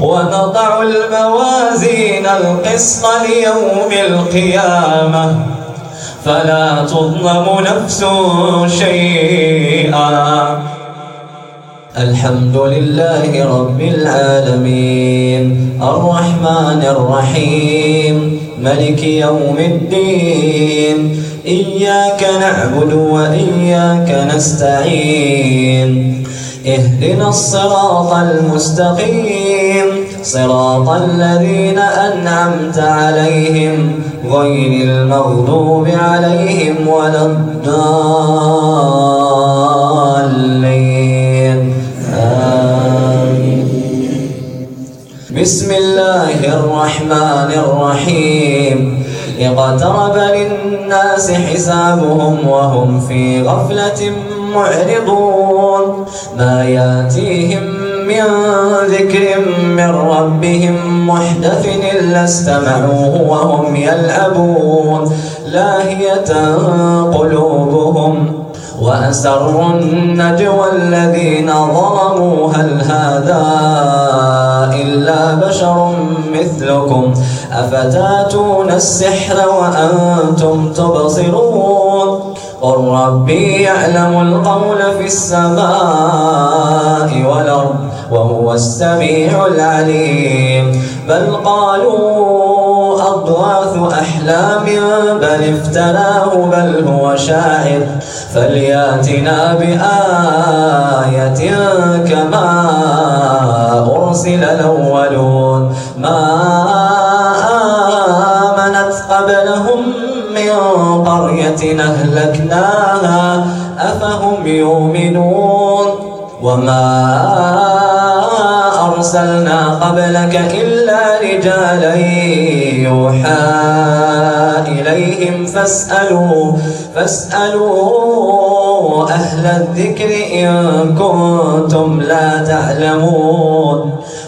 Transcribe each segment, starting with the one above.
ونضع الموازين القسط ليوم القيامة. فلا تظلم نفس شيئا. الحمد لله رب العالمين. الرحمن الرحيم. ملك يوم الدين. إياك نعبد وإياك نستعين. اهدنا الصراط المستقيم. صراط الذين أنعمت عليهم غير المغضوب عليهم ولا الضالين. آمين. بسم الله الرحمن الرحيم. اقترب للناس حسابهم وهم في غفلة معرضون. ما ياتيهم من ذكر من ربهم محدث إلا استمعوه وهم يلعبون. لاهية قلوبهم وأسروا النجوى الذين ظلموا. هل هذا إلا بشر مثلكم؟ أفتاتون السحر وأنتم تبصرون؟ قل ربي يعلم القول في السماء والأرض وهو السميع العليم. بل قالوا أضواث أحلام بل افتناه بل هو شاعر. فلياتنا بآية كما أرسل الأولون. ما آمنت قبلهم قرية أهلكناها أفهم يؤمنون؟ وما أرسلنا قبلك إلا رجالا يوحى إليهم فاسألوا فاسألوا أهل الذكر إن كنتم لا تعلمون.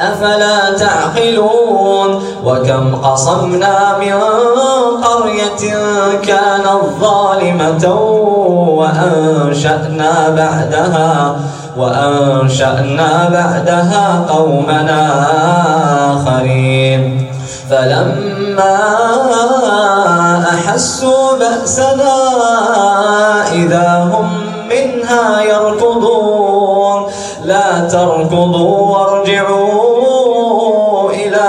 أفلا تعقلون؟ وكم قصمنا من قرية كانت ظالمة وأنشأنا بعدها وأنشأنا بعدها قومنا آخرين. فلما أحسوا بأسنا إذا هم منها يركضون. لا تركضوا وارجعوا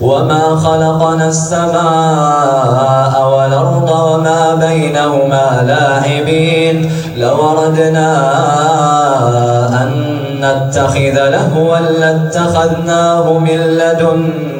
وما خلقنا السماء والأرض وما بينهما لاعبين لوردنا أن نتخذ لهوا لاتخذناه من لدنا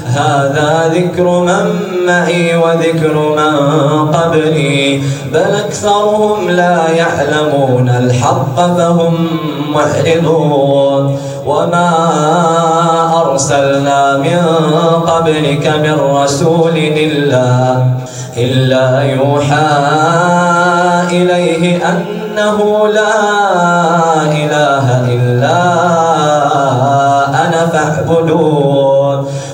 هذا ذكر من معي وذكر من قبلي. بل أكثرهم لا يعلمون الحق فهم معرضون. وما أرسلنا من قبلك من رسول إلا, إلا يوحى إليه أنه لا إله إلا فاعبدون.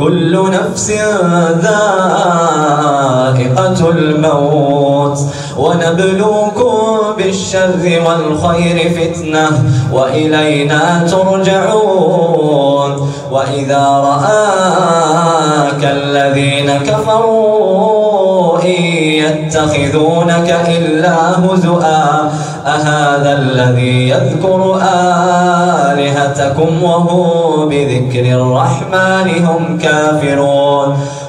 كل نفس ذائقة الموت. ونبلوكم بالشر والخير فتنة وإلينا ترجعون. وإذا رآك الذين كفروا إن يتخذونك إلا هزؤا أهذا الذي يذكر آلهتكم وهو بذكر الرحمن هم كافرون.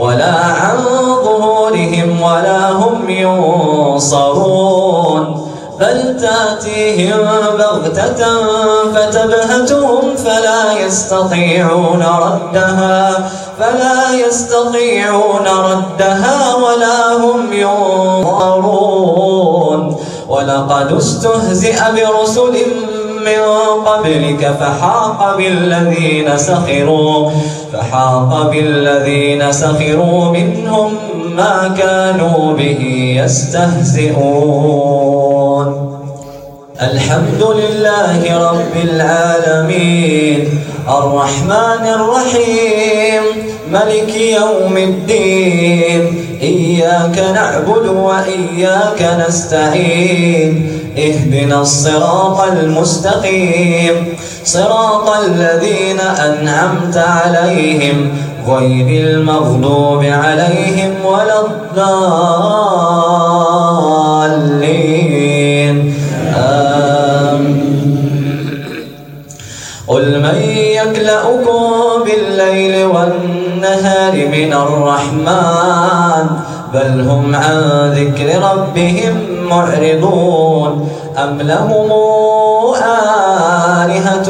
ولا عن ظهورهم ولا هم ينصرون. بل تأتيهم بغتة فتبهتهم فلا يستطيعون ردها فلا يستطيعون ردها ولا هم ينظرون. ولقد استهزئ برسل من قبلك فحاق بالذين سخروا. فحاق بالذين سخروا منهم ما كانوا به يستهزئون. الحمد لله رب العالمين. الرحمن الرحيم. ملك يوم الدين. إياك نعبد وإياك نستعين. اهدنا الصراط المستقيم. صراط الذين أنعمت عليهم غير المغضوب عليهم ولا الضالين. قل من يكلأكم بالليل والنهار من الرحمن؟ بل هم عن ذكر ربهم معرضون. أم لهم آلهة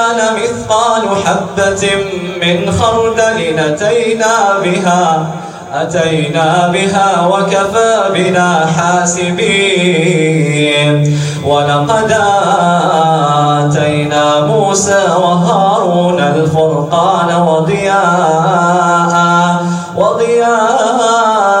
مثقال حبة من خردل أتينا بها أتينا بها وكفى بنا حاسبين. ولقد آتينا موسى وهارون الفرقان وضياء وضياء